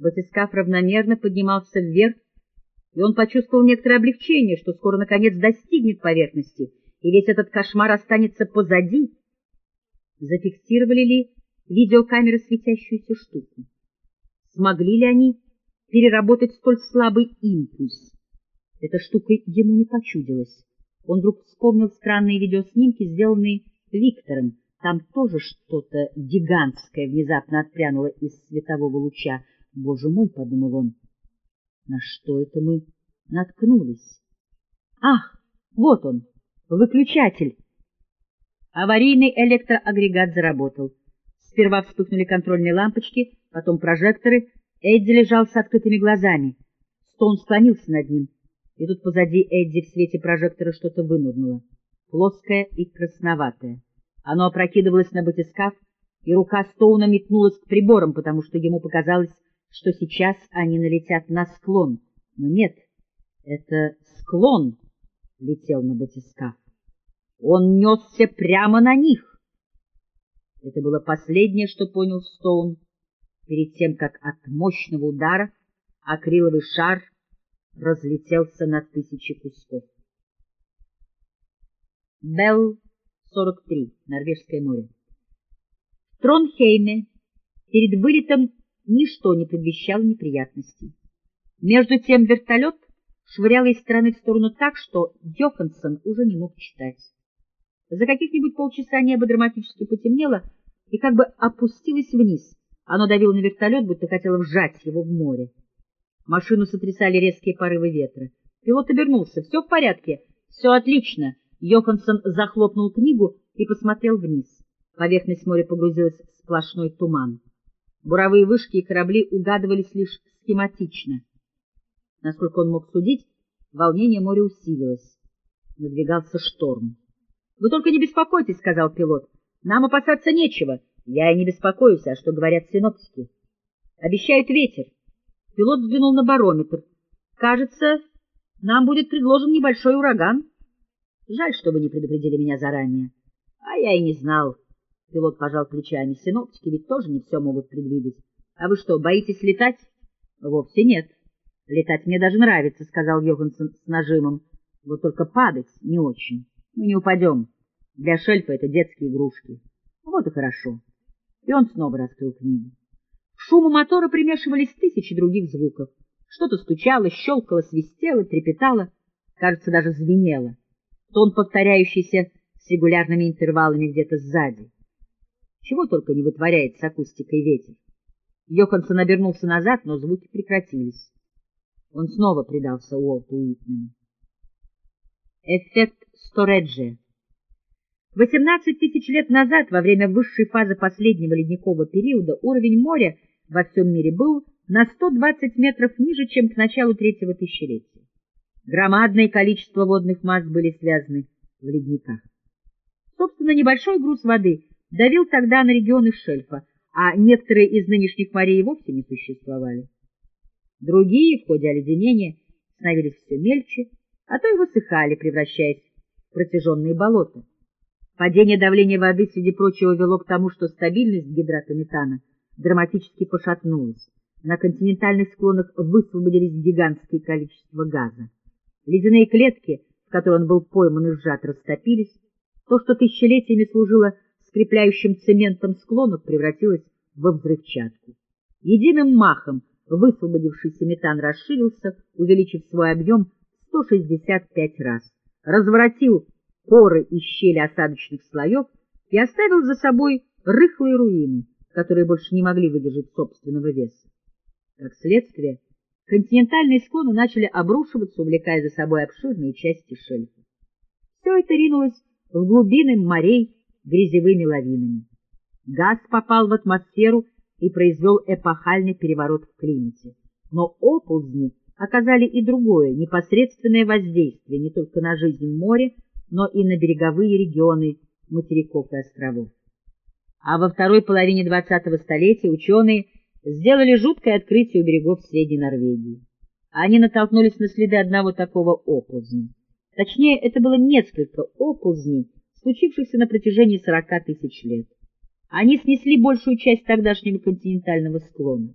Батискаф равномерно поднимался вверх, и он почувствовал некоторое облегчение, что скоро, наконец, достигнет поверхности, и весь этот кошмар останется позади. Зафиксировали ли видеокамеры светящуюся штуку? Смогли ли они переработать столь слабый импульс? Эта штука ему не почудилась. Он вдруг вспомнил странные видеоснимки, сделанные Виктором. Там тоже что-то гигантское внезапно отпрянуло из светового луча. «Боже мой!» — подумал он. «На что это мы наткнулись?» «Ах, вот он, выключатель!» Аварийный электроагрегат заработал. Сперва вспыхнули контрольные лампочки, потом прожекторы. Эдди лежал с открытыми глазами. Стоун склонился над ним, и тут позади Эдди в свете прожектора что-то вынырнуло, плоское и красноватое. Оно опрокидывалось на батискаф, и рука Стоуна метнулась к приборам, потому что ему показалось, что сейчас они налетят на склон. Но нет, это склон летел на батискаф. Он несся прямо на них. Это было последнее, что понял Стоун перед тем, как от мощного удара акриловый шар разлетелся на тысячи кусков. Белл 43, Норвежское море. В Тронхейме перед вылетом ничто не предвещало неприятностей. Между тем вертолет швырял из стороны в сторону так, что Йоханссон уже не мог читать. За каких-нибудь полчаса небо драматически потемнело и как бы опустилось вниз. Оно давило на вертолет, будто хотело вжать его в море. Машину сотрясали резкие порывы ветра. Пилот обернулся. — Все в порядке? — Все отлично. Йоханссон захлопнул книгу и посмотрел вниз. Поверхность моря погрузилась в сплошной туман. Буровые вышки и корабли угадывались лишь схематично. Насколько он мог судить, волнение моря усилилось. Надвигался шторм. — Вы только не беспокойтесь, — сказал пилот. — Нам опасаться нечего. Я и не беспокоюсь, а что говорят синоптики? Обещают ветер. Пилот взглянул на барометр. Кажется, нам будет предложен небольшой ураган. Жаль, что вы не предупредили меня заранее. А я и не знал. Пилот пожал плечами. Синоптики ведь тоже не все могут предвидеть. А вы что, боитесь летать? Вовсе нет. Летать мне даже нравится, сказал Йоханссон с нажимом. Вот только падать не очень. Мы не упадем. Для шельфа это детские игрушки. Вот и хорошо. И он снова раскрыл книгу. К шуму мотора примешивались тысячи других звуков. Что-то стучало, щелкало, свистело, трепетало, кажется, даже звенело. Тон, повторяющийся с регулярными интервалами где-то сзади. Чего только не вытворяет с акустикой ветер. Йоханссон обернулся назад, но звуки прекратились. Он снова предался Уолту Уитмену. Эффект Стореджи 18 тысяч лет назад, во время высшей фазы последнего ледникового периода, уровень моря во всем мире был на 120 метров ниже, чем к началу третьего тысячелетия. Громадное количество водных масс были связаны в ледниках. Собственно, небольшой груз воды давил тогда на регионы шельфа, а некоторые из нынешних морей вовсе не существовали. Другие в ходе оледенения становились все мельче, а то и высыхали, превращаясь в протяженные болота. Падение давления воды, среди прочего, вело к тому, что стабильность гидрата метана драматически пошатнулась. На континентальных склонах высвободились гигантские количества газа. Ледяные клетки, в которые он был пойман и сжат, растопились. То, что тысячелетиями служило скрепляющим цементом склонов, превратилось во взрывчатку. Единым махом высвободившийся метан расширился, увеличив свой объем в 165 раз, разворотил поры и щели осадочных слоев и оставил за собой рыхлые руины, которые больше не могли выдержать собственного веса. Как следствие, континентальные склоны начали обрушиваться, увлекая за собой обширные части шельфа. Все это ринулось в глубины морей грязевыми лавинами. Газ попал в атмосферу и произвел эпохальный переворот в климате. Но оползни оказали и другое, непосредственное воздействие не только на жизнь в море, но и на береговые регионы материков и островов. А во второй половине XX столетия ученые сделали жуткое открытие у берегов Средней Норвегии. Они натолкнулись на следы одного такого оползня. Точнее, это было несколько оползней, случившихся на протяжении 40 тысяч лет. Они снесли большую часть тогдашнего континентального склона.